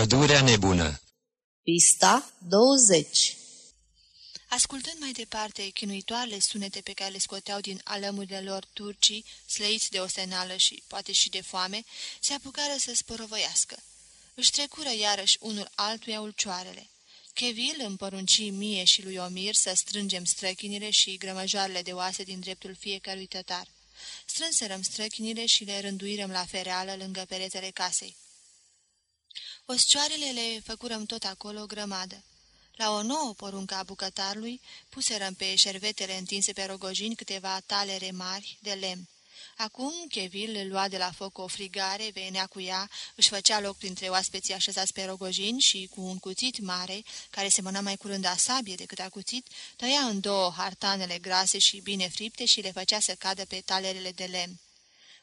Pădurea nebună Pista 20 Ascultând mai departe chinuitoarele sunete pe care le scoteau din alămurile lor turcii, slăiți de ostenală și poate și de foame, se apucară să sporovăiască. Își trecură iarăși unul altuia ulcioarele. Chevil împărunci mie și lui Omir să strângem străchinile și grămăjoarele de oase din dreptul fiecărui tătar. Strânserăm străchinile și le rânduirăm la fereală lângă peretele casei. Oscioarele le făcurăm tot acolo o grămadă. La o nouă poruncă a bucătarului, puserăm pe șervetele întinse pe rogojini câteva talere mari de lemn. Acum Chevil îl lua de la foc o frigare, venea cu ea, își făcea loc printre oaspeții așezați pe rogojini și, cu un cuțit mare, care semăna mai curând a sabie decât a cuțit, tăia în două hartanele grase și bine fripte și le făcea să cadă pe talerele de lemn.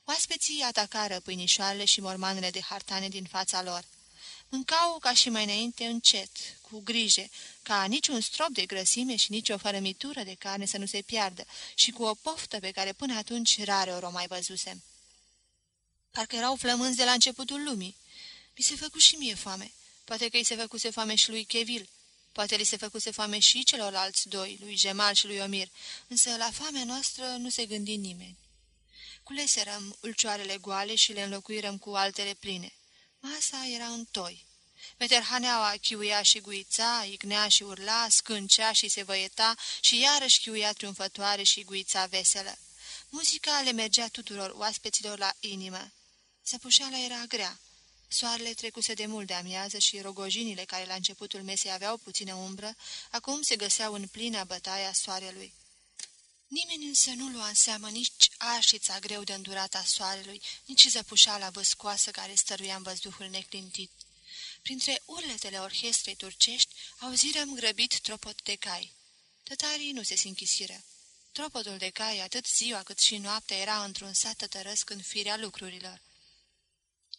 Oaspeții atacară pâinișoarele și mormanele de hartane din fața lor. Mâncau ca și mai înainte încet, cu grijă, ca niciun strop de grăsime și nici o fărămitură de carne să nu se piardă și cu o poftă pe care până atunci rare ori o mai văzusem. Parcă erau flămânzi de la începutul lumii. Mi se făcu și mie foame. Poate că îi se făcuse foame și lui Chevil. Poate li se făcuse foame și celorlalți doi, lui Gemal și lui Omir, însă la foamea noastră nu se gândi nimeni. Culeserăm ulcioarele goale și le înlocuirăm cu altele pline. Masa era în toi. Meterhaneaua chiuia și guița, ignea și urla, scâncea și se văieta și iarăși chiuia triumfătoare și guița veselă. Muzica le mergea tuturor oaspeților la inimă. Săpușeala era grea. Soarele trecuse de mult de amiază și rogojinile care la începutul mesei aveau puțină umbră, acum se găseau în plină bătaia soarelui. Nimeni însă nu lua în seamă nici arșița greu de îndurata soarelui, nici zăpușala văscoasă care stăruia în văzduhul neclintit. Printre urletele orchestrei turcești auzirăm grăbit tropot de cai. Tătarii nu se sinchisiră. Tropotul de cai, atât ziua cât și noaptea, era într-un sat tătărăsc în firea lucrurilor.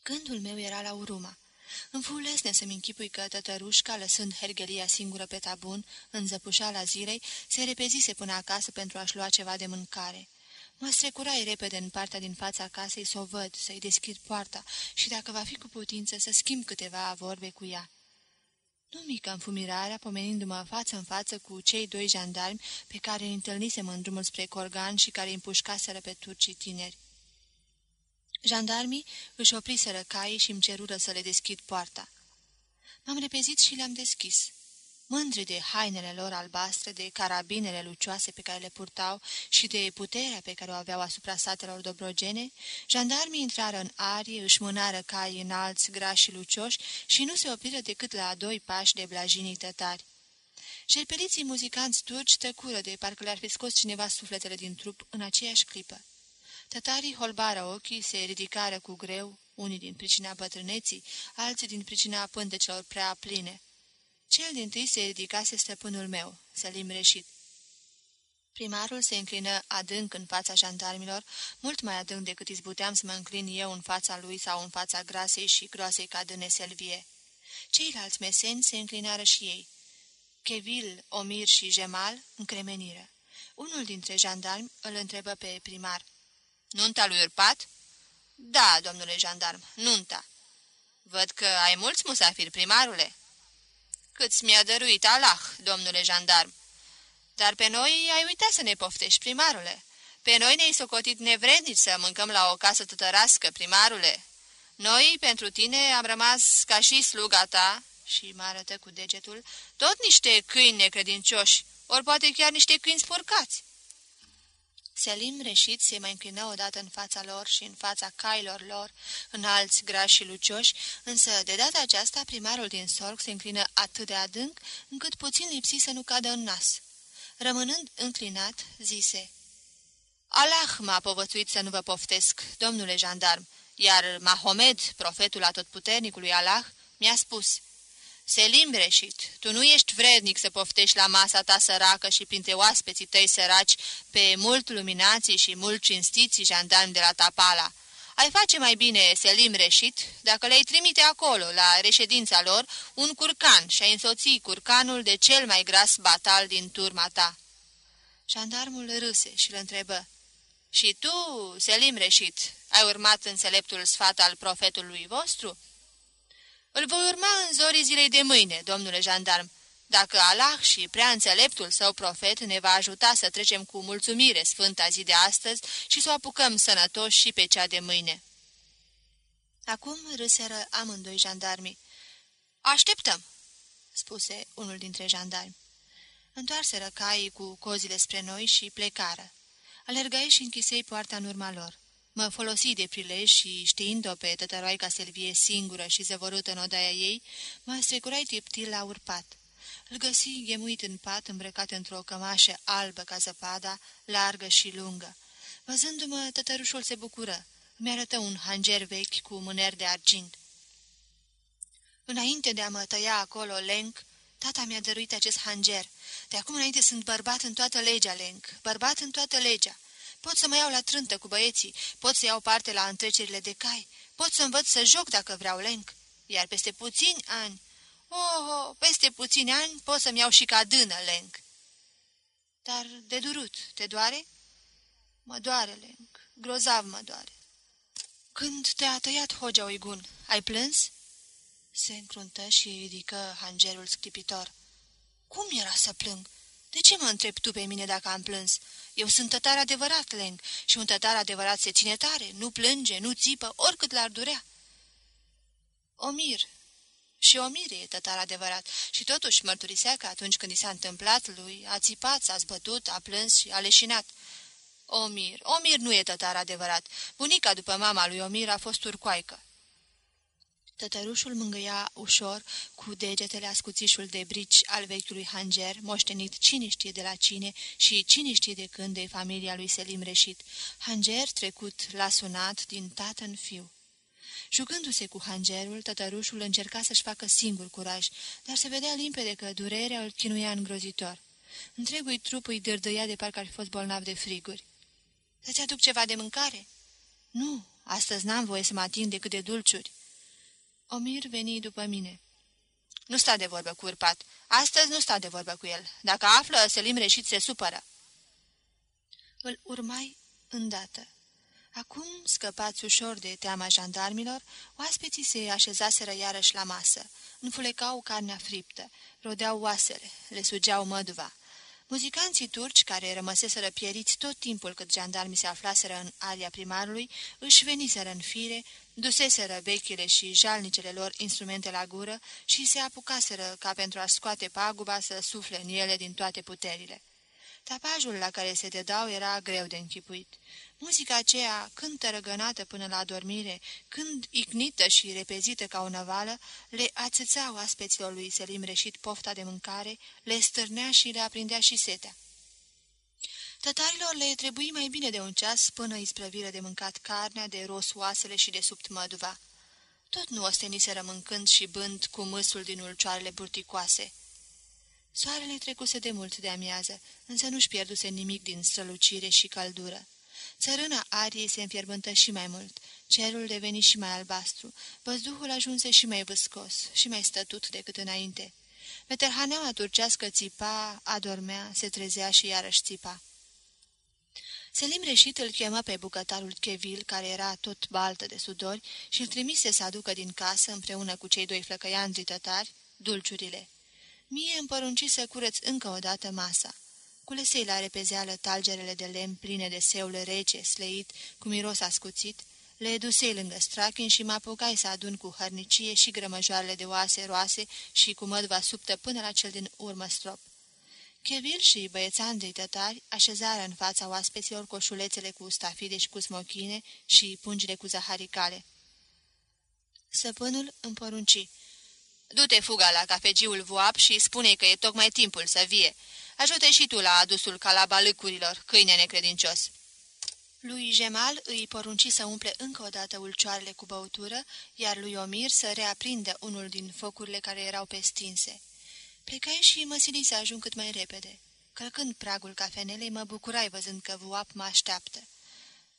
Gândul meu era la uruma. Îmi fu lesne să-mi închipui că tătărușca, lăsând hergelia singură pe tabun, în zăpușala zilei, se repezise până acasă pentru a-și lua ceva de mâncare. Mă strecurai repede în partea din fața casei să o văd, să-i deschid poarta și, dacă va fi cu putință, să schimb câteva vorbe cu ea. Nu mică înfumirarea, pomenindu-mă față în față cu cei doi jandarmi pe care îi întâlnisem în drumul spre Corgan și care îi împușcaseră pe turcii tineri. Jandarmii își opriseră caii și îmi cerură să le deschid poarta. M-am repezit și le-am deschis. Mândri de hainele lor albastre, de carabinele lucioase pe care le purtau și de puterea pe care o aveau asupra satelor dobrogene, jandarmii intrară în arie, își mânară caii înalți, grași și lucioși și nu se opriră decât la doi pași de blajinii tătari. Șerpeliții muzicanți turci tăcură de parcă le-ar fi scos cineva sufletele din trup în aceeași clipă. Tătarii holbară ochii, se ridicară cu greu, unii din pricina bătrâneții, alții din pricina pântecelor prea pline. Cel din tâi se ridicase stăpânul meu, Selim Reșit. Primarul se înclină adânc în fața jandarmilor, mult mai adânc decât izbuteam să mă înclin eu în fața lui sau în fața grasei și groasei ca dâne selvie. Ceilalți meseni se înclinară și ei. Chevil, Omir și Gemal încremeniră. Unul dintre jandarmi îl întrebă pe primar. Nunta lui Urpat?" Da, domnule jandarm, nunta." Văd că ai mulți musafiri, primarule." Câți mi-a dăruit Allah, domnule jandarm." Dar pe noi ai uitat să ne poftești, primarule. Pe noi ne-ai socotit nevrednici să mâncăm la o casă tătărască, primarule. Noi, pentru tine, am rămas ca și sluga ta, și mă arătă cu degetul, tot niște câini necredincioși, ori poate chiar niște câini spurcați. Selim reșit se mai înclină odată în fața lor și în fața cailor lor, în alți grași și lucioși, însă de data aceasta primarul din sorg se înclină atât de adânc, încât puțin lipsi să nu cadă în nas. Rămânând înclinat, zise, Allah m-a povățuit să nu vă poftesc, domnule jandarm, iar Mahomed, profetul atotputernicului Allah, mi-a spus, Selim Breșit, tu nu ești vrednic să poftești la masa ta săracă și printre oaspeții tăi săraci pe mult luminații și mult cinstiții jandarmi de la Tapala. Ai face mai bine, Selim Reșit, dacă le-ai trimite acolo, la reședința lor, un curcan și ai însoți curcanul de cel mai gras batal din turma ta. Jandarmul râse și îl întrebă. Și tu, Selim Reșit, ai urmat înțeleptul sfat al profetului vostru?" Îl voi urma în zorii zilei de mâine, domnule jandarm, dacă Allah și prea înțeleptul său profet ne va ajuta să trecem cu mulțumire sfânta zi de astăzi și să o apucăm sănătoși și pe cea de mâine. Acum râseră amândoi jandarmii. Așteptăm, spuse unul dintre jandarmi. Întoarseră caii cu cozile spre noi și plecară. Alergai și închisei poarta în urma lor. Mă folosi de prilej și, știind-o pe tătăroaica Selvie singură și zăvorâtă în odaia ei, mă strecurai tiptil la urpat. Îl găsi ghemuit în pat, îmbrăcat într-o cămașă albă ca zăpada, largă și lungă. Văzându-mă, tătărușul se bucură. Mi arătă un hanger vechi cu mâner de argint. Înainte de a mă tăia acolo, Lenk, tata mi-a dăruit acest hanger. De acum înainte sunt bărbat în toată legea, Lenk, bărbat în toată legea. Pot să mă iau la trântă cu băieții, pot să iau parte la întrecerile de cai, pot să învăț să joc dacă vreau, Lenk. Iar peste puțini ani, oh, oh peste puțini ani pot să-mi iau și ca dână, Lenk. Dar de durut, te doare? Mă doare, Lenk, grozav mă doare. Când te-a tăiat Hogea Oigun, ai plâns?" Se încruntă și ridică hangerul scripitor. Cum era să plâng? De ce mă întrebi tu pe mine dacă am plâns? Eu sunt tătar adevărat, Leng, și un tătar adevărat se ține tare, nu plânge, nu țipă, oricât l-ar durea." Omir. Și Omir e tătar adevărat și totuși mărturisea că atunci când i s-a întâmplat lui, a țipat, s-a zbătut, a plâns și a leșinat. Omir, Omir nu e tătar adevărat. Bunica după mama lui Omir a fost turcoaică. Tătărușul mângâia ușor cu degetele ascuțișul de brici al vechiului hanger, moștenit cine știe de la cine și cine știe de când de familia lui Selim Reșit, hanger trecut la sunat din tată în fiu. Jucându-se cu hangerul, tătărușul încerca să-și facă singur curaj, dar se vedea limpede că durerea îl chinuia îngrozitor. Întregul trup îi dârdăia de parcă ar fi fost bolnav de friguri. Să-ți aduc ceva de mâncare?" Nu, astăzi n-am voie să mă ating decât de dulciuri." Omir veni după mine. Nu sta de vorbă cu urpat. Astăzi nu sta de vorbă cu el. Dacă află, Selim Reșit se supără." Îl urmai îndată. Acum, scăpați ușor de teama jandarmilor, oaspeții se așezaseră iarăși la masă. Înfulecau carnea friptă, rodeau oasele, le sugeau măduva. Muzicanții turci, care rămăseseră pieriți tot timpul cât jandarmii se aflaseră în aria primarului, își veniseră în fire, duseseră vechile și jalnicele lor instrumente la gură și se apucaseră ca pentru a scoate paguba să sufle în ele din toate puterile. Tapajul la care se dedau era greu de închipuit. Muzica aceea, când tărăgănată până la dormire, când ignită și repezită ca o năvală, le ațăța oaspeților lui Selim Reșit pofta de mâncare, le stârnea și le aprindea și setea. Tătarilor le trebuie mai bine de un ceas până isprăviră de mâncat carnea, de ros oasele și de subt măduva. Tot nu osteniseră mâncând și bând cu mâsul din ulcioarele burticoase. Soarele trecuse de mult de amiază, însă nu-și pierduse nimic din strălucire și căldură. Țărâna ariei se înfierbântă și mai mult, cerul deveni și mai albastru, văzduhul ajunse și mai vâscos și mai stătut decât înainte. Meterhaneaua turcească țipa, adormea, se trezea și iarăși țipa. Selim Reșit îl chemă pe bucătarul Chevil, care era tot baltă de sudori, și îl trimise să aducă din casă, împreună cu cei doi flăcăiandri tătari, dulciurile. Mie îmi porunci să curăț încă o dată masa. Culesei la repezeală talgerele de lemn pline de seule rece, sleit, cu miros ascuțit, le dusei lângă strachin și mă apucai să adun cu hărnicie și grămăjoarele de oase roase și cu mădva subtă până la cel din urmă strop. Chevil și băiețandrii tătari așezară în fața oaspeților coșulețele cu stafide și cu smochine și pungile cu zaharicale. Săpânul îmi porunci. Du-te fuga la cafegiul voap și spune că e tocmai timpul să vie. ajută și tu la adusul calabalâcurilor, câine necredincios." Lui Jemal îi porunci să umple încă o dată ulcioarele cu băutură, iar lui Omir să reaprindă unul din focurile care erau pe stinse. Plecai și mă sili să ajung cât mai repede. Călcând pragul cafenelei, mă bucurai văzând că Vuap mă așteaptă.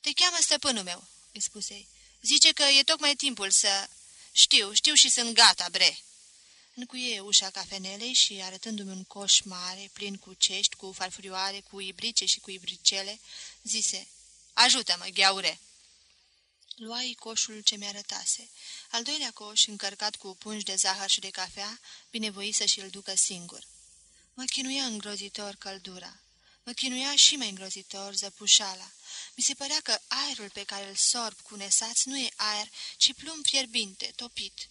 Te cheamă stăpânul meu," îi spuse. Zice că e tocmai timpul să... Știu, știu și sunt gata, bre." Încuie ușa cafenelei și, arătându-mi un coș mare, plin cu cești, cu farfurioare, cu ibrice și cu ibricele, zise, Ajută-mă, gheaure!" Luai coșul ce mi-arătase. Al doilea coș, încărcat cu pungi de zahăr și de cafea, binevoi să și-l ducă singur. Mă chinuia îngrozitor căldura. Mă chinuia și mai îngrozitor zăpușala. Mi se părea că aerul pe care îl sorb cu nesați nu e aer, ci plumb fierbinte, topit.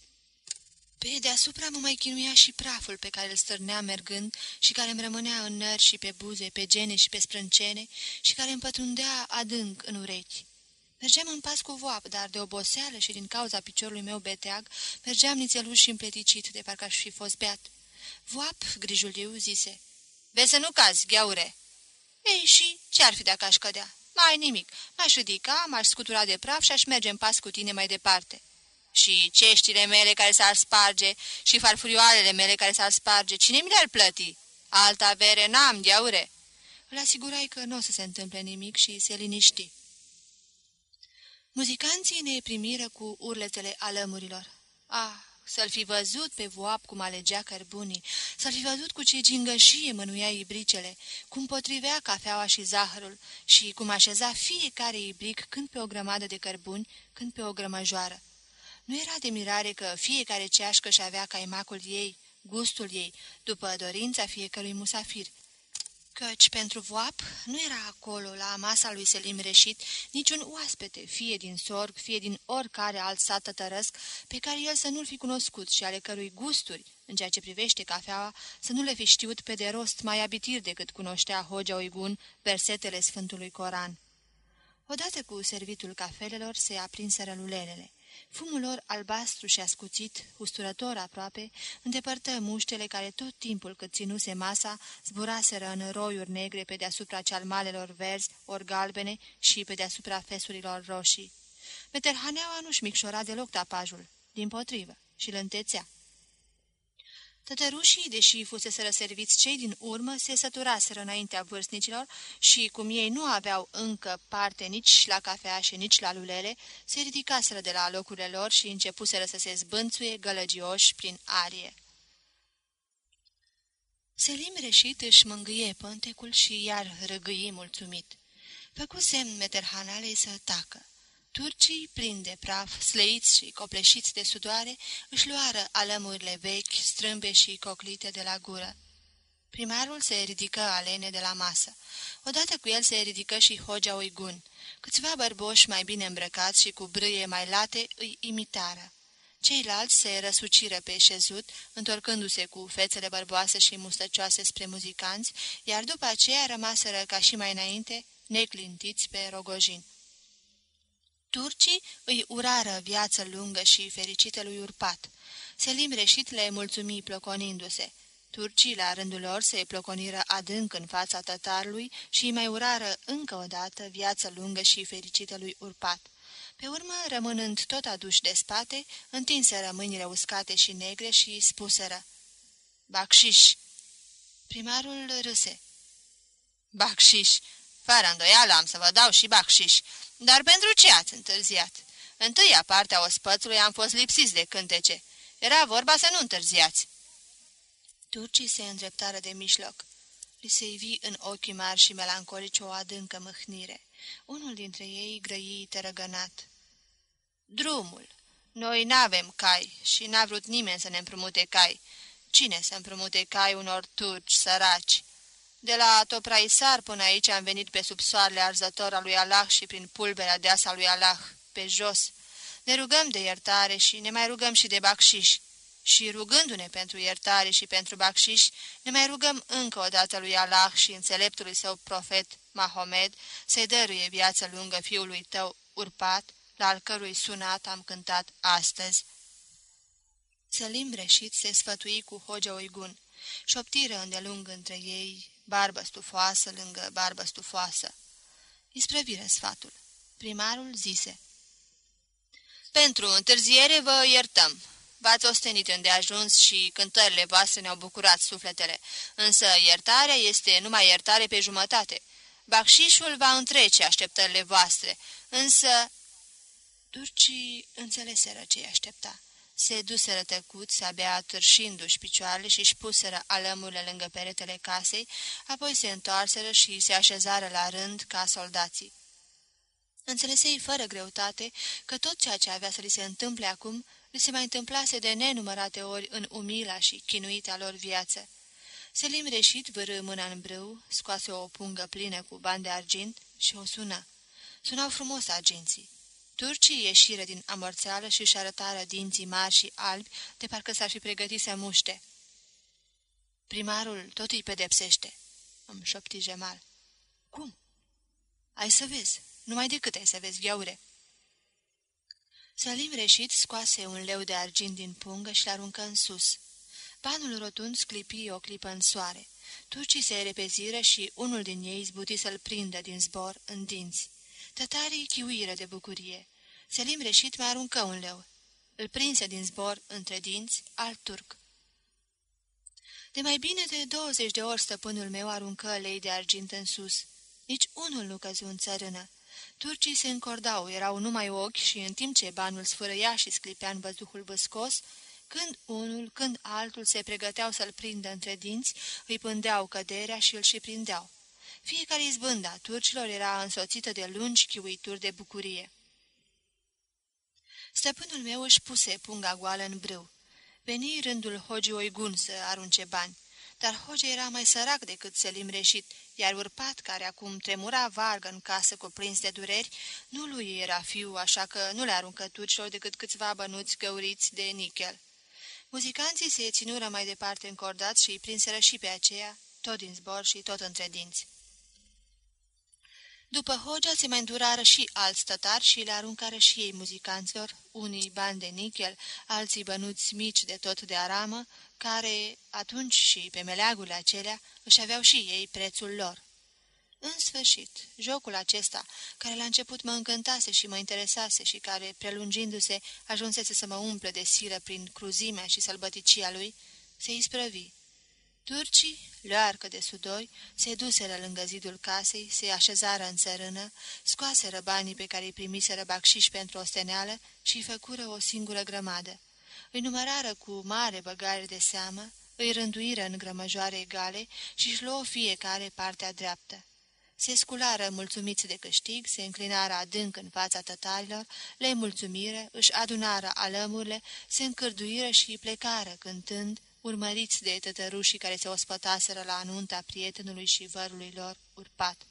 Pe deasupra mă mai chinuia și praful pe care îl stârnea mergând și care îmi rămânea în nări și pe buze, pe gene și pe sprâncene și care îmi pătrundea adânc în urechi. Mergeam în pas cu voap, dar de oboseală și din cauza piciorului meu beteag, mergeam nițeluș și împleticit, de parcă aș fi fost beat. Voap, grijuliu, zise, Vezi să nu cazi, gheaure!" Ei, și ce-ar fi dacă aș cădea? Mai nimic. M-aș ridica, m-aș scutura de praf și aș merge în pas cu tine mai departe." Și ceștile mele care s-ar sparge și farfurioarele mele care s-ar sparge, cine mi le-ar plăti? Alta avere n-am, gheaure." Îl asigurai că nu o să se întâmple nimic și se liniști. Muzicanții ne primiră cu urletele alămurilor. Ah, să-l fi văzut pe voap cum alegea cărbunii, să-l fi văzut cu ce gingășie mânuia ibricele, cum potrivea cafeaua și zahărul și cum așeza fiecare ibric când pe o grămadă de cărbuni, când pe o grămăjoară. Nu era de mirare că fiecare ceașcă și avea caimacul ei, gustul ei, după dorința fiecărui musafir, căci pentru voap nu era acolo, la masa lui Selim Reșit, niciun oaspete, fie din sorg, fie din oricare alt sat tătărăsc, pe care el să nu-l fi cunoscut și ale cărui gusturi, în ceea ce privește cafeaua, să nu le fi știut pe de rost mai abitir decât cunoștea Hogea Oigun versetele Sfântului Coran. Odată cu servitul cafelelor se aprinseră lulelele. Fumul lor albastru și ascuțit, usturător aproape, îndepărtă muștele care tot timpul cât ținuse masa zburaseră în roiuri negre pe deasupra cealmalelor verzi, ori galbene și pe deasupra fesurilor roșii. Meterhaneaua nu-și micșora deloc tapajul, din potrivă, și îl întețea. Tătărușii, deși fusese răserviți cei din urmă, se săturaseră înaintea vârstnicilor și, cum ei nu aveau încă parte nici la cafea și nici la lulele, se ridicaseră de la locurile lor și începuseră să se zbânțuie gălăgioși prin arie. Selim reșit își mângâie pântecul și iar răgâi mulțumit. Făcu semn meterhanalei să tacă. Turcii, plini de praf, slăiți și copleșiți de sudoare, își luară alămurile vechi, strâmbe și coclite de la gură. Primarul se ridică alene de la masă. Odată cu el se ridică și Hogea Oigun. Câțiva bărboși mai bine îmbrăcați și cu brâie mai late îi imitară. Ceilalți se răsuciră pe șezut, întorcându-se cu fețele bărboase și mustăcioase spre muzicanți, iar după aceea rămaseră ca și mai înainte, neclintiți pe rogojin. Turcii îi urară viață lungă și fericită lui Urpat. Selim Reșit le mulțumi ploconindu-se. Turcii, la rândul lor, se ploconiră adânc în fața tătarului și îi mai urară încă o dată viață lungă și fericită lui Urpat. Pe urmă, rămânând tot aduși de spate, întinseră mâinile uscate și negre și spuseră. Bacșiș! Primarul râse. Bacșiș! Fără îndoială am să vă dau și bacșiș, dar pentru ce ați întârziat? Întâia parte a ospățului am fost lipsiți de cântece. Era vorba să nu întârziați. Turcii se îndreptară de mijloc. Li se ivi în ochii mari și melancolici o adâncă mâhnire. Unul dintre ei grăii tărăgănat. Drumul. Noi n-avem cai și n-a vrut nimeni să ne împrumute cai. Cine să împrumute cai unor turci săraci? De la Topraisar până aici am venit pe sub soarele arzător al lui Allah și prin pulberea deasa lui Allah, pe jos. Ne rugăm de iertare și ne mai rugăm și de bacșiș. Și rugându-ne pentru iertare și pentru bacșiș, ne mai rugăm încă o dată lui Allah și înțeleptului său profet, Mahomed, să-i dăruie viață lungă fiului tău, urpat, la al cărui sunat am cântat astăzi. Selim Reșit se sfătui cu Hogea Oigun. Șoptiră îndelung între ei barbă stufoasă lângă barbă stufoasă. Isprăvire sfatul. Primarul zise. Pentru întârziere vă iertăm. V-ați ostenit îndeajuns și cântările voastre ne-au bucurat sufletele, însă iertarea este numai iertare pe jumătate. Bacșișul va întrece așteptările voastre, însă... Turcii înțeleseră ce-i aștepta. Se duseră tăcuți, abia târșindu-și picioarele și-și puseră alămurile lângă peretele casei, apoi se întoarseră și se așezară la rând ca soldații. Înțelesei fără greutate că tot ceea ce avea să li se întâmple acum li se mai întâmplase de nenumărate ori în umila și chinuita lor viață. Selim reșit vârâ mâna în brâu, scoase o pungă plină cu bani de argint și o sună. Sunau frumos agenții. Turcii ieșiră din amorțeală și își arătară dinții mari și albi, de parcă s-ar fi pregătit să muște. Primarul tot îi pedepsește, îmi șopti Jemal. Cum? Ai să vezi, numai decât ai să vezi, gheaure. Salim reșit scoase un leu de argint din pungă și l-aruncă în sus. Banul rotund sclipi o clipă în soare. Turcii se repeziră și unul din ei zbuti să-l prindă din zbor în dinți. Tătarii chiuiră de bucurie. Selim reșit mai aruncă un leu. Îl prinse din zbor între dinți alt turc. De mai bine de douăzeci de ori stăpânul meu aruncă lei de argint în sus. Nici unul nu căzu în țărână. Turcii se încordau, erau numai ochi și în timp ce banul sfârăia și sclipea în văzuhul băscos, când unul, când altul se pregăteau să-l prindă între dinți, îi pândeau căderea și îl și prindeau. Fiecare izbânda turcilor era însoțită de lungi chiuituri de bucurie. Stăpânul meu își puse punga goală în brâu. Veni rândul Hogi Oigun să arunce bani, dar Hogi era mai sărac decât Selim Reșit, iar urpat, care acum tremura vargă în casă cuprins de dureri, nu lui era fiu, așa că nu le aruncă turcilor decât câțiva bănuți găuriți de nichel. Muzicanții se ținură mai departe încordați și îi prinseră și pe aceea, tot din zbor și tot între dinți. După Hogea se mai îndurară și alți tătari și le aruncară și ei muzicanților, unii bani de nichel, alții bănuți mici de tot de aramă, care, atunci și pe meleagurile acelea, își aveau și ei prețul lor. În sfârșit, jocul acesta, care la început mă încântase și mă interesase și care, prelungindu-se, ajunsese să mă umple de silă prin cruzimea și sălbăticia lui, se isprăvi. Turcii, learcă de sudoi, se duseră lângă zidul casei, se așezară în țărână, scoaseră banii pe care îi primiseră bacșiși pentru o steneală și făcură o singură grămadă. Îi numărară cu mare băgare de seamă, îi rânduiră în grămăjoare egale și își luă fiecare partea dreaptă. Se sculară mulțumiți de câștig, se înclinară adânc în fața tătarilor, le mulțumire, își adunară alămurile, se încârduiră și plecară cântând, urmăriți de tătărușii care se ospătaseră la anunta prietenului și vărului lor urpat.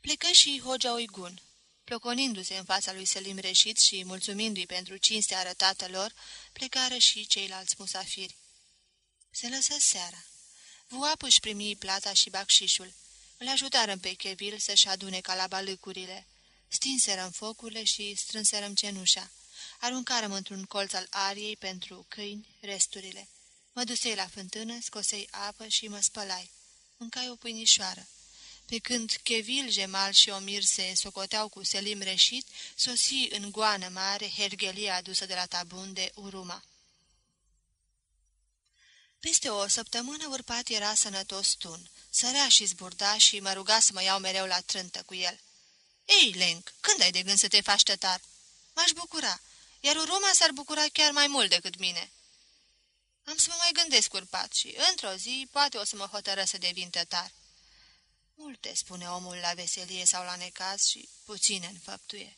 Plecă și Hogea Oigun, ploconindu-se în fața lui Selim Reșit și mulțumindu-i pentru cinstea arătată lor, plecară și ceilalți musafiri. Se lăsă seara. Vuap își primi plata și bacșișul. Îl ajutară pe Chevil să-și adune calabalâcurile. Stinserăm focurile și strânserăm cenușa. Aruncarăm într-un colț al ariei pentru câini resturile. Mă dusei la fântână, scosei apă și mă spălai. Mâncai o pâinișoară. Pe când Chevil, Gemal și Omir se socoteau cu Selim reșit, sosi în goană mare hergelia adusă de la tabun de Uruma. Peste o săptămână urpat era sănătos tun. Sărea și zburda și mă ruga să mă iau mereu la trântă cu el. Ei, Lenk, când ai de gând să te faci tătar?" M-aș bucura iar Uruma s-ar bucura chiar mai mult decât mine. Am să mă mai gândesc urpat și, într-o zi, poate o să mă hotără să devin tătar. Multe, spune omul la veselie sau la necaz și puține în făptuie.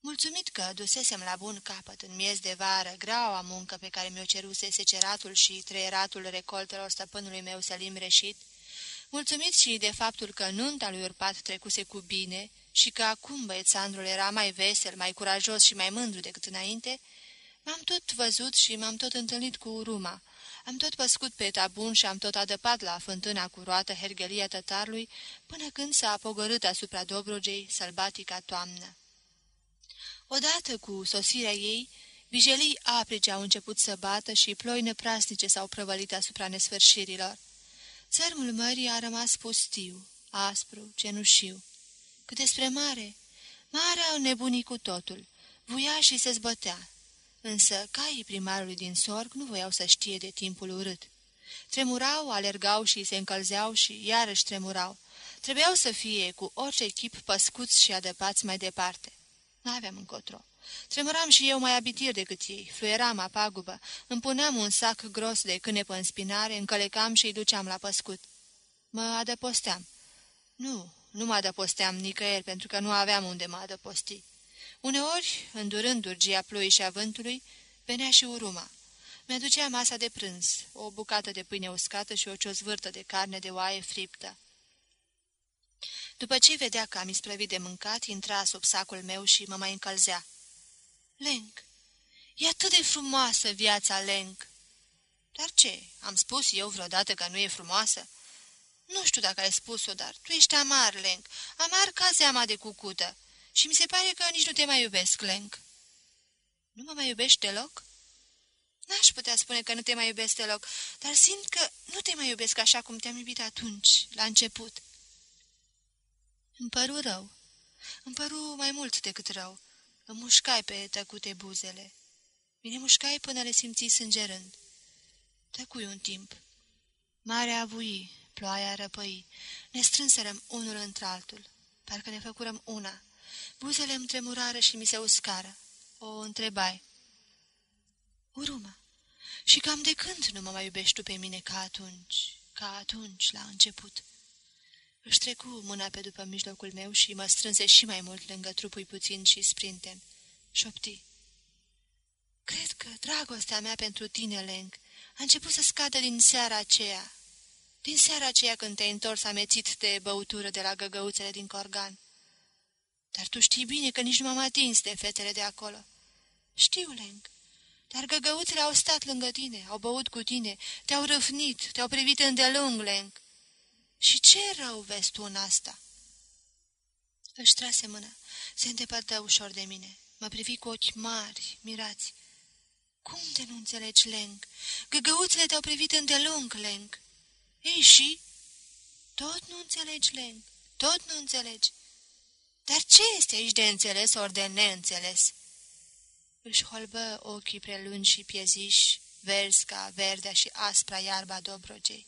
Mulțumit că dusesem la bun capăt în miez de vară graua muncă pe care mi-o ceruse seceratul și treieratul recoltelor stăpânului meu Selim Reșit, mulțumit și de faptul că nunta lui Urpat trecuse cu bine și că acum băiețandrul era mai vesel, mai curajos și mai mândru decât înainte, m-am tot văzut și m-am tot întâlnit cu Uruma. Am tot păscut pe tabun și am tot adăpat la fântâna cu roată hergelia tătarului, până când s-a apogărât asupra Dobrogei sălbatica toamnă. Odată cu sosirea ei, vijelii aprice au început să bată și ploi neprasnice s-au prăvălit asupra nesfârșirilor. Țărmul mării a rămas pustiu, aspru, cenușiu. Cât despre mare, marea nebunii cu totul, vuia și se zbătea. Însă caii primarului din sorg nu voiau să știe de timpul urât. Tremurau, alergau și se încălzeau și iarăși tremurau. Trebuiau să fie cu orice chip păscuți și adăpați mai departe. N-aveam încotro. Tremuram și eu mai abitir decât ei, fluieram apagubă, îmi puneam un sac gros de cânepă în spinare, încălecam și îi duceam la păscut. Mă adăposteam. Nu, nu mă adăposteam nicăieri pentru că nu aveam unde mă adăposti. Uneori, îndurând urgia ploii și a vântului, venea și uruma. Mi-aducea masa de prânz, o bucată de pâine uscată și o ciozvârtă de carne de oaie friptă. După ce vedea că am isprăvit de mâncat, intra sub sacul meu și mă mai încălzea. Lenk, e atât de frumoasă viața, Lenk! Dar ce, am spus eu vreodată că nu e frumoasă? Nu știu dacă ai spus-o, dar tu ești amar, Lenk, amar ca zeama de cucută. Și mi se pare că nici nu te mai iubesc, Lenk. Nu mă mai iubești deloc? N-aș putea spune că nu te mai iubesc deloc, dar simt că nu te mai iubesc așa cum te-am iubit atunci, la început. Îmi păru rău. Îmi păru mai mult decât rău. Îmi mușcai pe tăcute buzele. Bine mușcai până le simți sângerând. Tăcui un timp. Marea avui, ploaia răpăi. Ne strânserăm unul într-altul. Parcă ne făcurăm una. Buzele îmi tremurară și mi se uscară. O întrebai. Uruma, și cam de când nu mă mai iubești tu pe mine ca atunci, ca atunci, la început?" Își trecu mâna pe după mijlocul meu și mă strânse și mai mult lângă trupul puțin și sprinten. Șopti. Cred că dragostea mea pentru tine, Lenk, a început să scadă din seara aceea. Din seara aceea când te-ai întors amețit de băutură de la găgăuțele din Corgan. Dar tu știi bine că nici nu m-am atins de fetele de acolo. Știu, Lenk, dar găgăuțele au stat lângă tine, au băut cu tine, te-au răfnit, te-au privit îndelung, Lenk. Și ce rău vezi tu în asta?" Își trase mâna, se îndepărtă ușor de mine, mă privi cu ochi mari, mirați. Cum de nu înțelegi, Lenk? Găgăuțele te-au privit îndelung, Lenk. Ei, și? Tot nu înțelegi, Lenk, tot nu înțelegi. Dar ce este aici de înțeles ori de neînțeles?" Își holbă ochii prelungi și pieziși, verzi ca verdea și aspra iarba Dobrogei.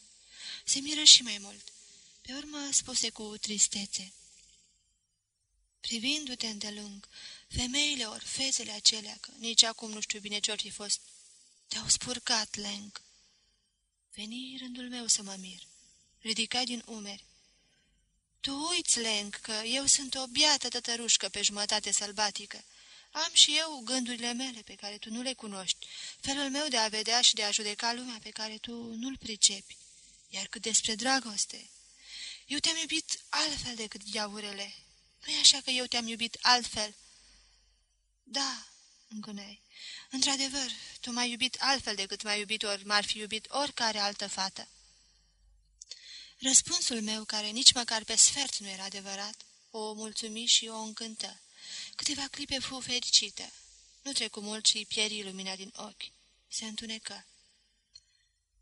Se miră și mai mult. Pe urmă spuse cu tristețe. Privindu-te îndelung, femeile ori fetele acelea, că nici acum nu știu bine ce-or fi fost, te-au spurcat, Lenk. Veni rândul meu să mă mir. Ridica din umeri. Tu uiți, Lenk, că eu sunt o biată tătărușcă pe jumătate sălbatică. Am și eu gândurile mele pe care tu nu le cunoști, felul meu de a vedea și de a judeca lumea pe care tu nu-l pricepi. Iar cât despre dragoste, eu te-am iubit altfel decât diaurele. nu e așa că eu te-am iubit altfel? Da, încunei. Într-adevăr, tu m-ai iubit altfel decât m-ai iubit ori m-ar fi iubit oricare altă fată. Răspunsul meu, care nici măcar pe sfert nu era adevărat, o mulțumi și o încântă. Câteva clipe fu fericită. Nu trecu mult și pieri lumina din ochi. Se întunecă.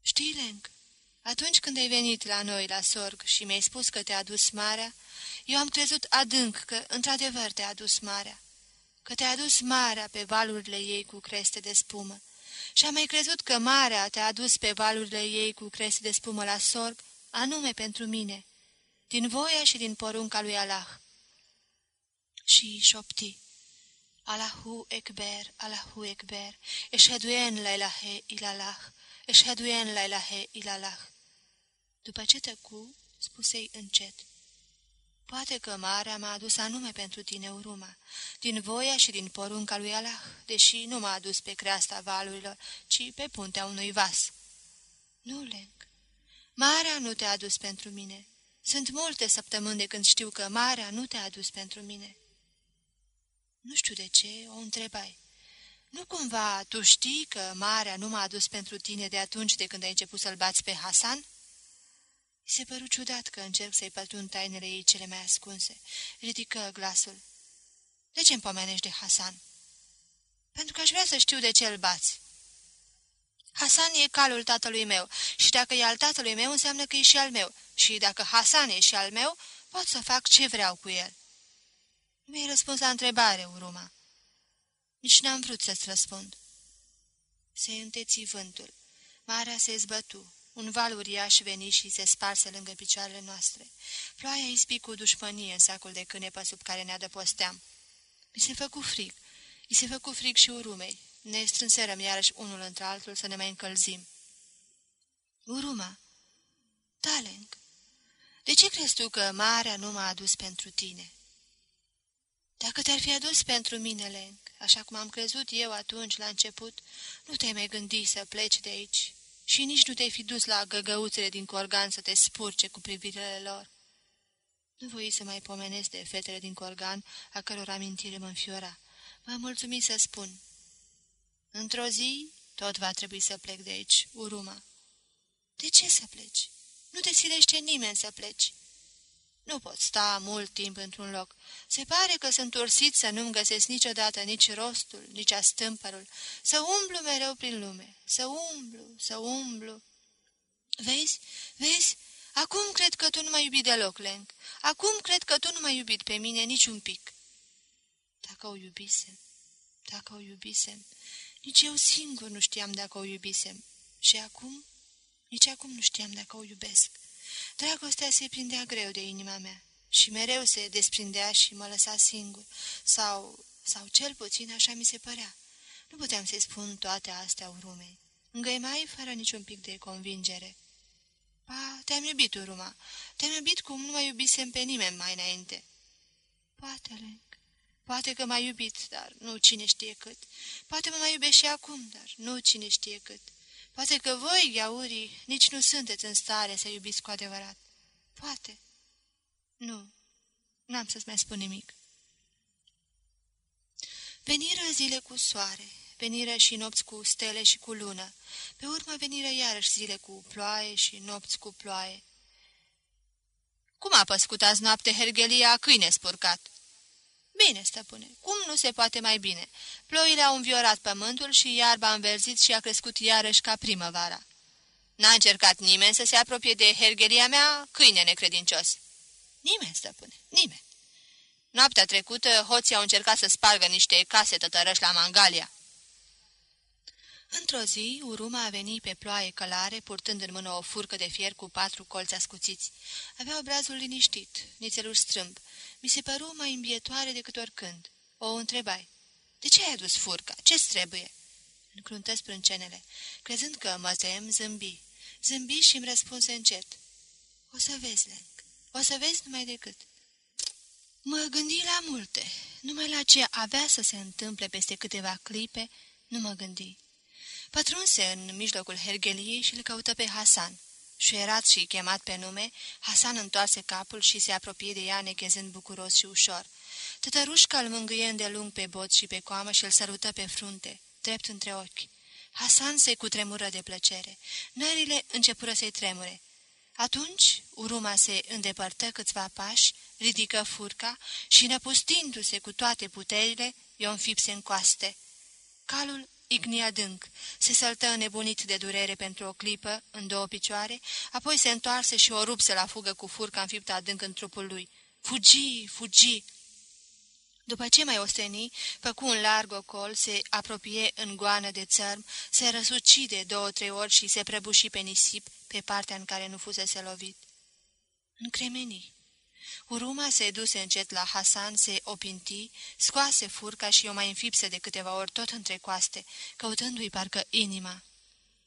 Știi, Lenk, atunci când ai venit la noi la sorg și mi-ai spus că te-a dus marea, eu am crezut adânc că într-adevăr te-a dus marea, că te-a dus marea pe valurile ei cu creste de spumă și am mai crezut că marea te-a dus pe valurile ei cu creste de spumă la sorg, anume pentru mine, din voia și din porunca lui Allah. Și șopti, Allahu Ekber, Allahu Ekber, eșheduien la ilahe ilallah, eșheduien la ilahe ilallah. După ce tăcu, spusei încet. Poate că marea m-a adus anume pentru tine uruma, din voia și din porunca lui Allah, deși nu m-a adus pe creasta valurilor, ci pe puntea unui vas. Nu, Lenk, marea nu te-a adus pentru mine. Sunt multe săptămâni de când știu că marea nu te-a adus pentru mine. Nu știu de ce, o întrebai. Nu cumva tu știi că marea nu m-a adus pentru tine de atunci de când ai început să-l bați pe Hasan?" Se păru ciudat că încerc să-i pătrund tainele ei cele mai ascunse. Ridică glasul. De ce îmi pomenești de Hasan?" Pentru că aș vrea să știu de ce îl bați." Hasan e calul tatălui meu și dacă e al tatălui meu înseamnă că e și al meu și dacă Hasan e și al meu, pot să fac ce vreau cu el." Mi-ai răspuns la întrebare, Uruma." Nici n-am vrut să-ți răspund." Se înteți vântul. Marea se zbătu. Un val uriaș veni și se sparse lângă picioarele noastre. Ploaia ispi cu dușmănie în sacul de cânepă sub care ne adăposteam. Mi se făcu frig. I se făcu frig și urumei. Ne strânserăm iarăși unul între altul să ne mai încălzim. Uruma! Taleng! De ce crezi tu că marea nu m-a adus pentru tine?" Dacă te-ar fi adus pentru mine, Lenk, așa cum am crezut eu atunci la început, nu te-ai mai gândit să pleci de aici și nici nu te-ai fi dus la găgăuțele din corgan să te spurce cu privirile lor. Nu voi să mai pomenesc de fetele din corgan, a căror amintire mă înfiora. M-am mulțumit să spun. Într-o zi, tot va trebui să plec de aici, Uruma. De ce să pleci? Nu te silește nimeni să pleci. Nu pot sta mult timp într-un loc. Se pare că sunt ursit să nu-mi găsesc niciodată nici rostul, nici astâmpărul, să umblu mereu prin lume, să umblu, să umblu. Vezi, vezi, acum cred că tu nu m-ai iubit deloc, Lenk. Acum cred că tu nu m-ai iubit pe mine nici un pic. Dacă o iubisem, dacă o iubisem, nici eu singur nu știam dacă o iubisem. Și acum, nici acum nu știam dacă o iubesc. Dragostea se prindea greu de inima mea și mereu se desprindea și mă lăsa singur, sau, sau cel puțin așa mi se părea. Nu puteam să-i spun toate astea urumei. Îngăimai fără niciun pic de convingere. Pa, te-am iubit, uruma. Te-am iubit cum nu mai iubisem pe nimeni mai înainte. Poate, Lenk. Poate că m-a iubit, dar nu cine știe cât. Poate mă mai iubește și acum, dar nu cine știe cât. Poate că voi, ghiaurii, nici nu sunteți în stare să iubiți cu adevărat. Poate. Nu. N-am să-ți mai spun nimic. Veniră zile cu soare, veniră și nopți cu stele și cu lună. Pe urmă veniră iarăși zile cu ploaie și nopți cu ploaie. Cum a păscut azi noapte hergelia câine spurcat? Bine, stăpâne, cum nu se poate mai bine? Ploile au înviorat pământul și iarba a înverzit și a crescut iarăși ca primăvara. N-a încercat nimeni să se apropie de hergelia mea, câine necredincios. Nimeni, stăpâne, nimeni. Noaptea trecută, hoții au încercat să spargă niște case tătărăși la Mangalia. Într-o zi, Uruma a venit pe ploaie călare, purtând în mână o furcă de fier cu patru colți ascuțiți. Avea obrazul liniștit, nițelul strâmb. Mi se păru mai îmbietoare decât oricând. O întrebai. De ce ai adus furca? Ce-ți trebuie?" Încruntă sprâncenele. Crezând că mă tem, zâmbi. Zâmbi și îmi răspunse încet. O să vezi, Lenk. O să vezi numai decât." Mă gândi la multe. Numai la ce avea să se întâmple peste câteva clipe, nu mă gândi. Pătrunse în mijlocul hergeliei și îl căută pe Hasan. Șuierat și chemat pe nume, Hasan întoarse capul și se apropie de ea nechezând bucuros și ușor. Tătărușca îl mângâie îndelung pe bot și pe coamă și îl sărută pe frunte, drept între ochi. Hasan se cutremură de plăcere. Nările începură să-i tremure. Atunci uruma se îndepărtă câțiva pași, ridică furca și, năpustindu-se cu toate puterile, i-o înfipse în coaste. Calul igni adânc, se săltă nebunit de durere pentru o clipă, în două picioare, apoi se întoarse și o rupse la fugă cu furca înfiptă adânc în trupul lui. Fugi, fugi! După ce mai osteni, făcu un larg ocol, se apropie în goană de țărm, se răsuci de două-trei ori și se prăbuși pe nisip, pe partea în care nu fusese lovit. Încremeni. Uruma se duse încet la Hasan, se opinti, scoase furca și o mai înfipse de câteva ori tot între coaste, căutându-i parcă inima.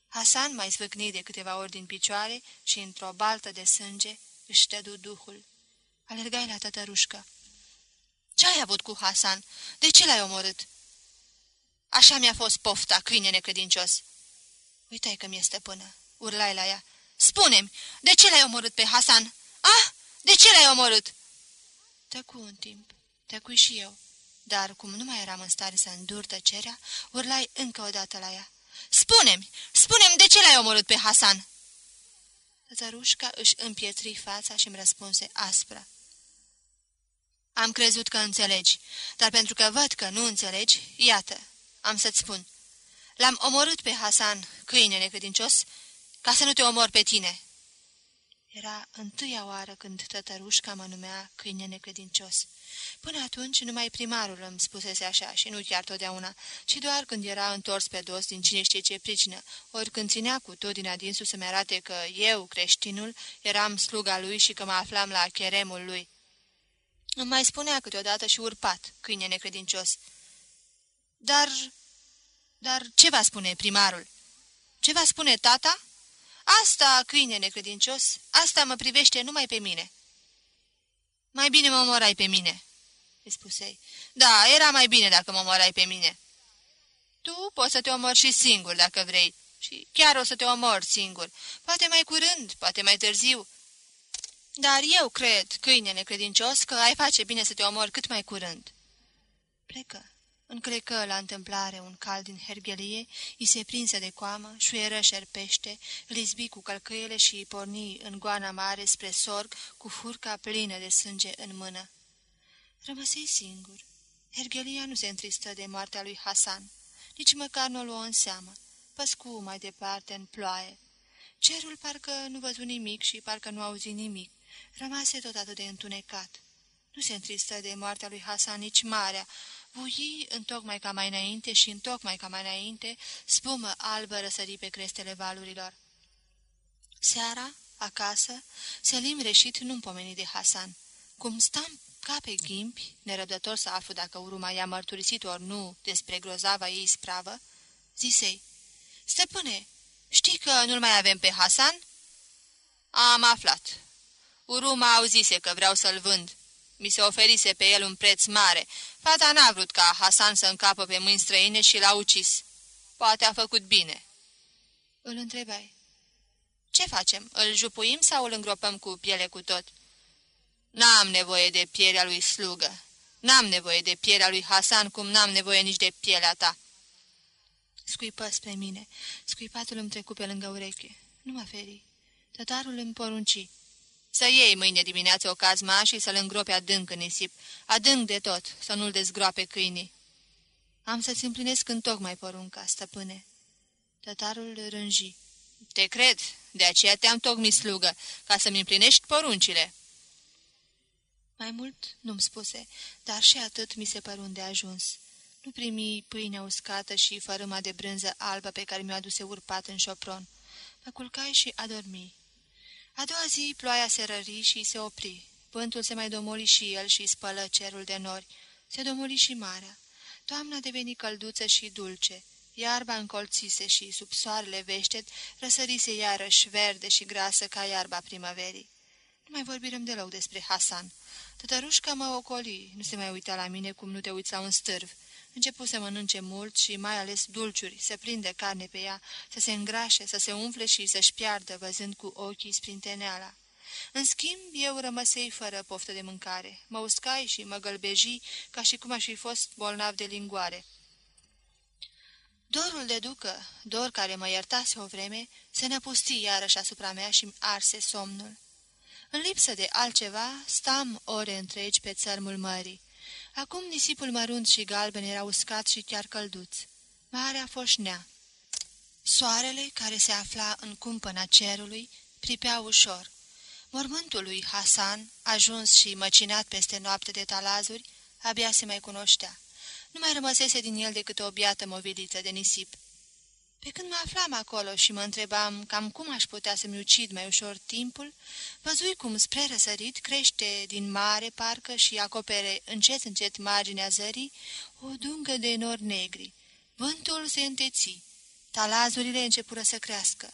Hasan mai zvâcni de câteva ori din picioare și, într-o baltă de sânge, își tădu duhul. Alergai la tătărușcă. Ce ai avut cu Hasan? De ce l-ai omorât?" Așa mi-a fost pofta, câine necredincios." Uitai că mi-e stăpână." Urlai la ea. Spune-mi, de ce l-ai omorât pe Hasan? Ah, de ce l-ai omorât?" Tăcu un timp, tăcui și eu, dar cum nu mai eram în stare să îndur tăcerea, urlai încă o dată la ea. Spune-mi, spune-mi de ce l-ai omorât pe Hasan?" Zărușca își împietri fața și îmi răspunse aspră. Am crezut că înțelegi, dar pentru că văd că nu înțelegi, iată, am să-ți spun. L-am omorât pe Hasan, câine necredincios, ca să nu te omor pe tine." Era întâia oară când tătărușca mă numea câine necredincios. Până atunci numai primarul îmi spusese așa și nu chiar totdeauna, ci doar când era întors pe dos din cine știe ce pricină, ori când ținea cu tot din adinsul să-mi arate că eu, creștinul, eram sluga lui și că mă aflam la cheremul lui. Îmi mai spunea câteodată și urpat, câine necredincios. Dar... dar ce va spune primarul? Ce va spune tata? Asta, câine necredincios, asta mă privește numai pe mine." Mai bine mă morai pe mine," îi spusei. Da, era mai bine dacă mă morai pe mine." Tu poți să te omori și singur, dacă vrei, și chiar o să te omori singur, poate mai curând, poate mai târziu." Dar eu cred, câine necredincios, că ai face bine să te omori cât mai curând." Plecă. Înclecă la întâmplare un cal din herghelie, îi se prinse de coamă, șuieră șerpește, lizbi cu călcâiele și îi porni în goana mare spre sorg cu furca plină de sânge în mână. Rămăsei singur. Hergelia nu se întristă de moartea lui Hasan, nici măcar nu o luă în seamă. Păscu mai departe în ploaie. Cerul parcă nu văzu nimic și parcă nu auzi nimic. Rămase tot atât de întunecat. Nu se întristă de moartea lui Hasan nici marea, Vui, întocmai ca mai înainte și întocmai ca mai înainte, spumă albă răsări pe crestele valurilor. Seara, acasă, Selim reșit nu-mi pomeni de Hasan. Cum stam ca pe ghimpi, nerăbdător să aflu dacă urma i-a mărturisit ori nu despre grozava ei spravă, zisei, Stăpâne, știi că nu-l mai avem pe Hasan?" Am aflat. Uruma auzise că vreau să-l vând." Mi se oferise pe el un preț mare. Fata n-a vrut ca Hasan să încapă pe mâini străine și l-a ucis. Poate a făcut bine. Îl întrebai. Ce facem? Îl jupuim sau îl îngropăm cu piele cu tot? N-am nevoie de pielea lui slugă. N-am nevoie de pielea lui Hasan, cum n-am nevoie nici de pielea ta. Scuipă spre mine. Scuipatul îmi trecu pe lângă ureche. Nu mă feri. Tătarul îmi porunci. Să iei mâine dimineață o cazma și să-l îngrope adânc în nisip, adânc de tot, să nu-l dezgroape câinii. Am să-ți împlinesc în tocmai porunca, stăpâne. Tătarul rânji. Te cred, de aceea te-am tocmit slugă, ca să-mi împlinești poruncile. Mai mult nu-mi spuse, dar și atât mi se păru de ajuns. Nu primi pâinea uscată și fărâma de brânză albă pe care mi-o aduse urpat în șopron. Mă culcai și adormi. A doua zi ploaia se rări și se opri. Vântul se mai domoli și el și spălă cerul de nori. Se domoli și marea. Toamna deveni călduță și dulce. Iarba încolțise și, sub soarele veștet, răsărise iarăși verde și grasă ca iarba primăverii. Nu mai vorbirăm deloc despre Hasan. Tătărușca mă ocoli, nu se mai uita la mine cum nu te uiți la un stârv. Începu să mănânce mult și mai ales dulciuri, să prinde carne pe ea, să se îngrașe, să se umfle și să-și piardă văzând cu ochii sprinteneala. În schimb, eu rămăsei fără poftă de mâncare. Mă uscai și mă gălbeji ca și cum aș fi fost bolnav de lingoare. Dorul de ducă, dor care mă iertase o vreme, se năpusti iarăși asupra mea și arse somnul. În lipsă de altceva, stam ore întregi pe țărmul mării. Acum nisipul mărunt și galben era uscat și chiar călduț. Marea foșnea. Soarele, care se afla în cumpăna cerului, pripea ușor. Mormântul lui Hasan, ajuns și măcinat peste noapte de talazuri, abia se mai cunoștea. Nu mai rămăsese din el decât o biată moviliță de nisip. Pe când mă aflam acolo și mă întrebam cam cum aș putea să-mi ucid mai ușor timpul, văzui cum spre răsărit crește din mare parcă și acopere încet încet marginea zării o dungă de nori negri. Vântul se înteți, talazurile începură să crească.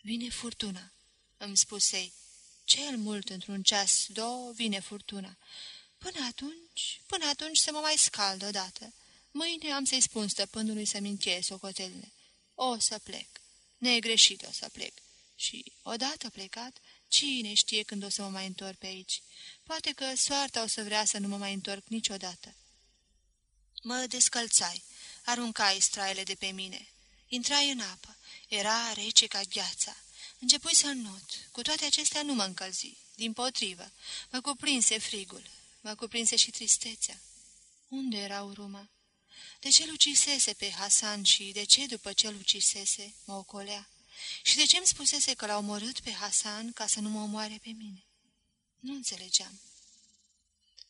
Vine furtuna, îmi spusei. Cel mult într-un ceas, două, vine furtuna. Până atunci, până atunci să mă mai scald odată. Mâine am să-i spun stăpânului să-mi încheie socotelile. O să plec. Negreșit o să plec. Și, odată plecat, cine știe când o să mă mai întorc pe aici? Poate că soarta o să vrea să nu mă mai întorc niciodată. Mă descălțai, aruncai straile de pe mine. Intrai în apă. Era rece ca gheața. Începui să not. Cu toate acestea nu mă încălzi. Din potrivă, mă cuprinse frigul. Mă cuprinse și tristețea. Unde era uruma? De ce ucisese pe Hasan și de ce, după ce ucisese, mă ocolea? Și de ce îmi spusese că l-a omorât pe Hasan ca să nu mă omoare pe mine? Nu înțelegeam.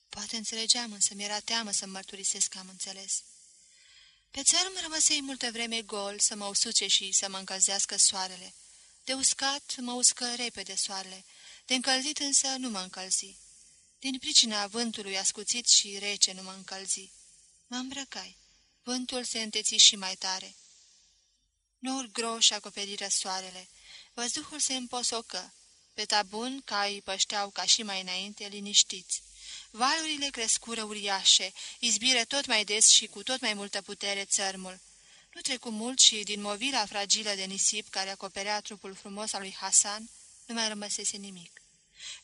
Poate înțelegeam, însă mi-era teamă să mărturisesc că am înțeles. Pe țărm rămăsei multă vreme gol să mă usuce și să mă încălzească soarele. De uscat mă uscă repede soarele, de încălzit însă nu mă încălzi. Din pricina vântului ascuțit și rece nu mă încălzi. Mă îmbrăcai. Vântul se înteți și mai tare. Nori groși acoperiră soarele. Văzduhul se împosocă. Pe tabun, caii pășteau ca și mai înainte, liniștiți. Valurile crescură uriașe, izbire tot mai des și cu tot mai multă putere țărmul. Nu trecu mult și din movila fragilă de nisip care acoperea trupul frumos al lui Hasan, nu mai rămăsese nimic.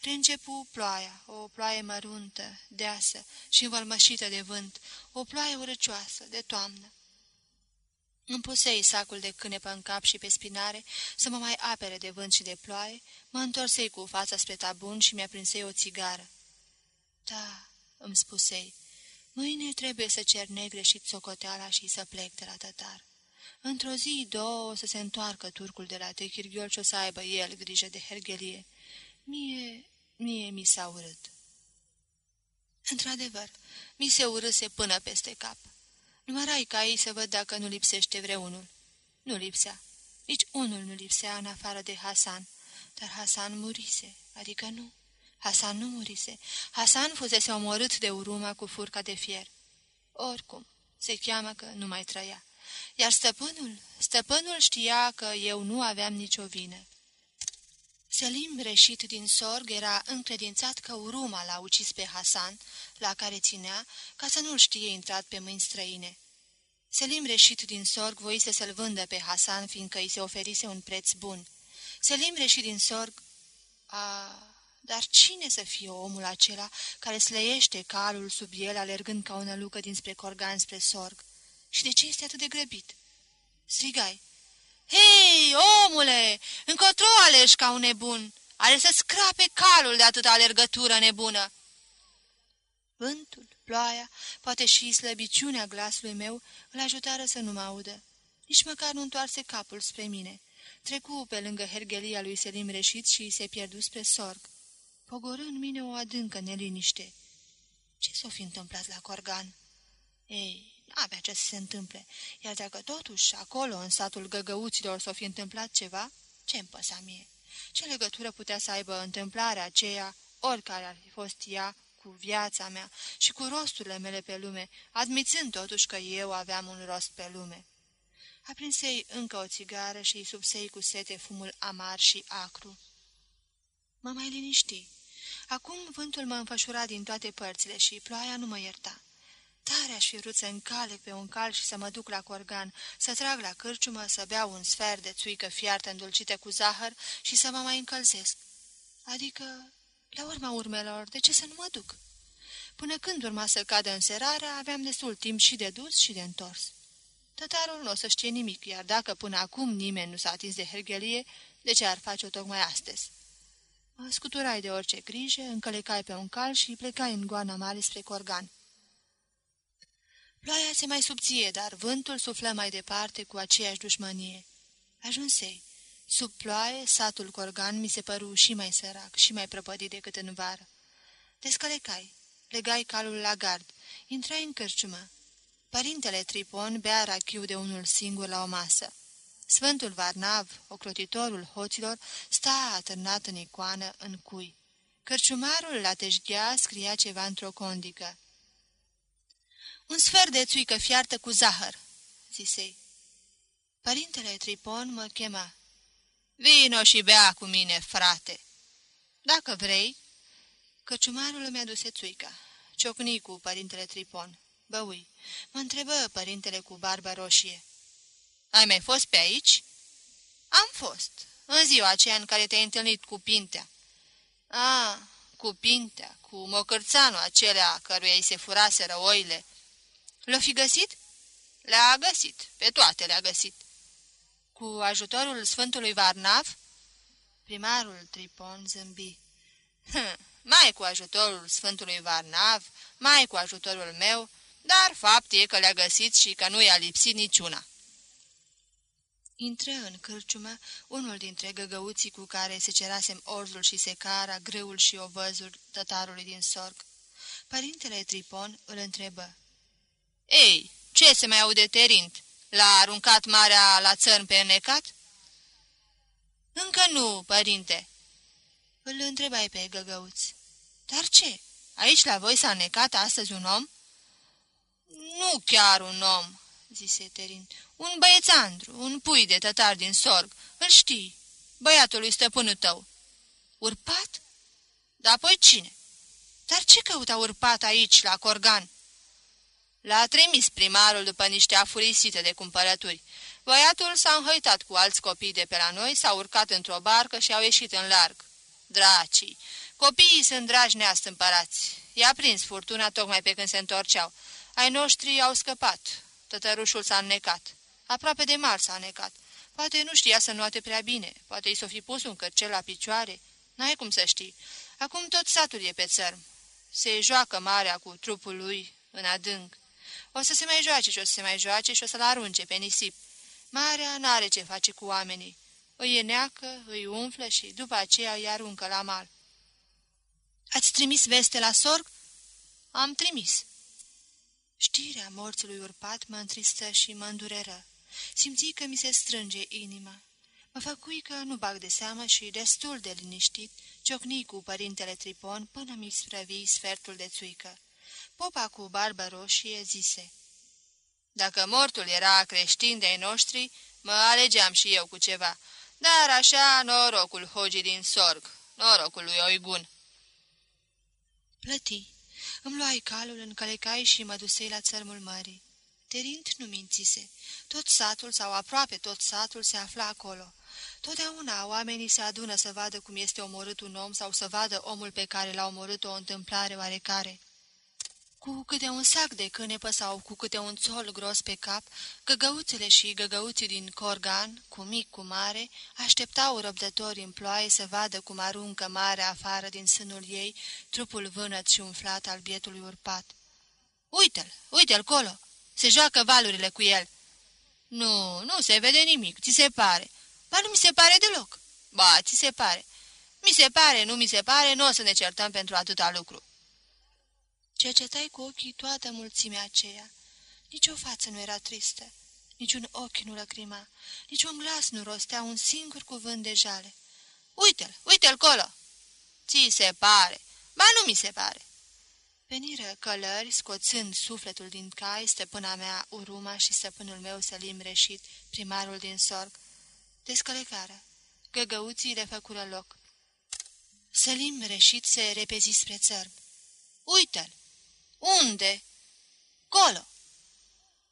Reîncepu ploaia, o ploaie măruntă, deasă și învălmășită de vânt, o ploaie urăcioasă, de toamnă. Îmi pusei sacul de cânepă în cap și pe spinare să mă mai apere de vânt și de ploaie, mă întorsei cu fața spre tabun și mi-a prinsei o țigară. Da, îmi spusei, mâine trebuie să cer negre și socoteala și să plec de la tătar. Într-o zi, două, o să se întoarcă turcul de la Techirghiol și o să aibă el grijă de hergelie. Mie, mie mi s-a urât. Într-adevăr, mi se urâse până peste cap. Numărai ca ei să văd dacă nu lipsește vreunul. Nu lipsea. Nici unul nu lipsea în afară de Hasan. Dar Hasan murise, adică nu. Hasan nu murise. Hasan fusese omorât de uruma cu furca de fier. Oricum, se cheamă că nu mai trăia. Iar stăpânul, stăpânul știa că eu nu aveam nicio vină. Selim, reșit din sorg, era încredințat că uruma l-a ucis pe Hasan, la care ținea, ca să nu-l știe intrat pe mâini străine. Selim, reșit din sorg, voise să-l vândă pe Hasan, fiindcă îi se oferise un preț bun. Selim, reșit din sorg... A, dar cine să fie omul acela care slăiește calul sub el, alergând ca o nălucă dinspre corgan spre sorg? Și de ce este atât de grăbit? Strigai. Hei, omule, încotro alegi ca un nebun. Are să scrape calul de atâta alergătură nebună. Vântul, ploaia, poate și slăbiciunea glasului meu îl ajutară să nu mă audă. Nici măcar nu întoarse capul spre mine. Trecu pe lângă hergelia lui Selim Reșit și se pierdu spre sorg. Pogorâ în mine o adâncă neliniște. Ce s-o fi întâmplat la Corgan? Ei, avea ce să se întâmple, iar dacă totuși acolo, în satul găgăuților, s-o fi întâmplat ceva, ce-mi păsa mie? Ce legătură putea să aibă întâmplarea aceea, oricare ar fi fost ea, cu viața mea și cu rosturile mele pe lume, admițând totuși că eu aveam un rost pe lume? Aprinsei încă o țigară și îi subsei cu sete fumul amar și acru. Mă mai liniști. Acum vântul mă înfășura din toate părțile și ploaia nu mă ierta. Tare aș fi vrut să încalec pe un cal și să mă duc la corgan, să trag la cârciumă, să beau un sfert de țuică fiartă îndulcită cu zahăr și să mă mai încălzesc. Adică, la urma urmelor, de ce să nu mă duc? Până când urma să cadă în serare, aveam destul timp și de dus și de întors. Tătarul nu o să știe nimic, iar dacă până acum nimeni nu s-a atins de hergelie, de ce ar face-o tocmai astăzi? Mă scuturai de orice grijă, încălecai pe un cal și plecai în goana mare spre corgan. Ploaia se mai subție, dar vântul suflă mai departe cu aceeași dușmănie. Ajunsei. Sub ploaie, satul Corgan mi se păru și mai sărac și mai prăpădit decât în vară. Descălecai, legai calul la gard, intrai în cârciumă. Părintele Tripon bea rachiu de unul singur la o masă. Sfântul Varnav, ocrotitorul hoților, sta atârnat în icoană în cui. Cărciumarul la teșghea scria ceva într-o condică. Un sfert de țuică fiartă cu zahăr," zisei. Părintele Tripon mă chema. Vino și bea cu mine, frate." Dacă vrei." Căciumarul îmi aduse țuica. Ciocni cu părintele Tripon. Băui. Mă întrebă părintele cu barbă roșie. Ai mai fost pe aici?" Am fost. În ziua aceea în care te-ai întâlnit cu Pintea." A, cu Pintea, cu mocârțanul acelea căruia îi se furaseră oile." L-o fi găsit?" Le-a găsit, pe toate le-a găsit." Cu ajutorul Sfântului Varnav?" Primarul Tripon zâmbi. Hm, mai cu ajutorul Sfântului Varnav, mai cu ajutorul meu, dar fapt e că le-a găsit și că nu i-a lipsit niciuna." Intră în cârciumă unul dintre găgăuții cu care se cerasem orzul și secara, greul și ovăzul tătarului din sorg. Părintele Tripon îl întrebă. Ei, ce se mai aude terint? L-a aruncat marea la țărn pe înnecat? Încă nu, părinte. Îl întrebai pe găgăuț. Dar ce? Aici la voi s-a necat astăzi un om? Nu chiar un om, zise Terin. Un băiețandru, un pui de tătar din sorg. Îl știi. băiatului stăpânul tău. Urpat? Da, apoi cine? Dar ce căuta urpat aici, la Corgan? L-a trimis primarul după niște afurisite de cumpărături. Băiatul s-a înhăitat cu alți copii de pe la noi, s-a urcat într-o barcă și au ieșit în larg. Dracii! Copiii sunt dragi neastâmpărați. I-a prins furtuna tocmai pe când se întorceau. Ai noștri au scăpat. Tătărușul s-a înnecat. Aproape de mal s-a înnecat. Poate nu știa să nuate prea bine. Poate i s-o fi pus un cărcel la picioare. N-ai cum să știi. Acum tot satul e pe țărm. Se joacă marea cu trupul lui în adânc. O să se mai joace și o să se mai joace și o să-l arunce pe nisip. Marea n-are ce face cu oamenii. Îi neacă, îi umflă și după aceea îi aruncă la mal. Ați trimis veste la sorg?" Am trimis." Știrea morțului urpat mă întristă și mă îndureră. Simți că mi se strânge inima. Mă făcui că nu bag de seamă și, destul de liniștit, ciocni cu părintele Tripon până mi sprăvi sfertul de țuică. Popa cu barbă roșie zise, Dacă mortul era creștin de-ai noștri, mă alegeam și eu cu ceva, dar așa norocul hogii din sorg, norocul lui Oigun." Plăti. Îmi luai calul, încălecai și mă dusei la țărmul mării. Terint nu mințise. Tot satul sau aproape tot satul se afla acolo. Totdeauna oamenii se adună să vadă cum este omorât un om sau să vadă omul pe care l-a omorât o întâmplare oarecare cu câte un sac de cânepă sau cu câte un țol gros pe cap, găgăuțele și găgăuții din Corgan, cu mic cu mare, așteptau răbdători în ploaie să vadă cum aruncă mare afară din sânul ei trupul vânăt și umflat al bietului urpat. Uite-l, uite-l colo! Se joacă valurile cu el!" Nu, nu se vede nimic, ți se pare." Ba nu mi se pare deloc." Ba, ți se pare." Mi se pare, nu mi se pare, nu o să ne certăm pentru atâta lucru." Cercetai cu ochii toată mulțimea aceea. Nici o față nu era tristă, niciun ochi nu lăcrima, niciun glas nu rostea un singur cuvânt de jale. Uite-l, uite-l colo! Ți se pare, ba nu mi se pare. Veniră călări, scoțând sufletul din cai, stăpâna mea Uruma și stăpânul meu Sălim Reșit, primarul din Sorg. Descălecară. Găgăuții le făcură loc. Sălim Reșit se repezi spre țărm. Uite-l! Unde?" Colo!"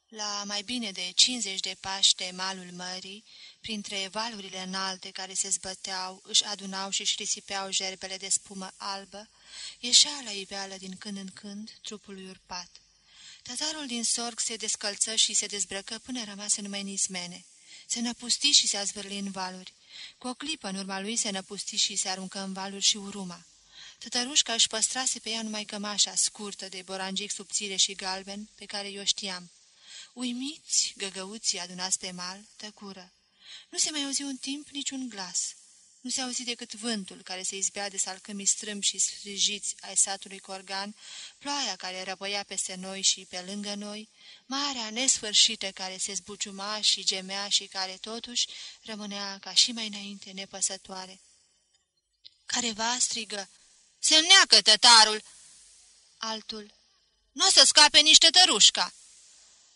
La mai bine de 50 de pași de malul mării, printre valurile înalte care se zbăteau, își adunau și își risipeau gerbele de spumă albă, ieșea la iveală din când în când trupul lui urpat. Tatarul din sorg se descălță și se dezbrăcă până rămase numai nizmene. Se năpusti și se azvârli în valuri. Cu o clipă în urma lui se năpusti și se aruncă în valuri și uruma. Tătărușca își păstrase pe ea numai cămașa scurtă de borangic subțire și galben, pe care eu știam. Uimiți, găgăuții adunați pe mal, tăcură. Nu se mai auzi un timp niciun glas. Nu se auzi decât vântul care se izbea de salcâmii strâmb și sfrijiți ai satului Corgan, ploaia care răpăia peste noi și pe lângă noi, marea nesfârșită care se zbuciuma și gemea și care totuși rămânea ca și mai înainte nepăsătoare. Careva strigă, se neacă tătarul!" Altul. Nu o să scape niște tărușca!"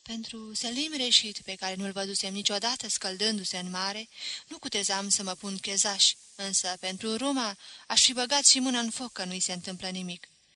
Pentru Selim reșit, pe care nu-l vădusem niciodată scăldându-se în mare, nu cutezam să mă pun chezaș, însă pentru Ruma aș fi băgat și mâna în foc că nu-i se întâmplă nimic.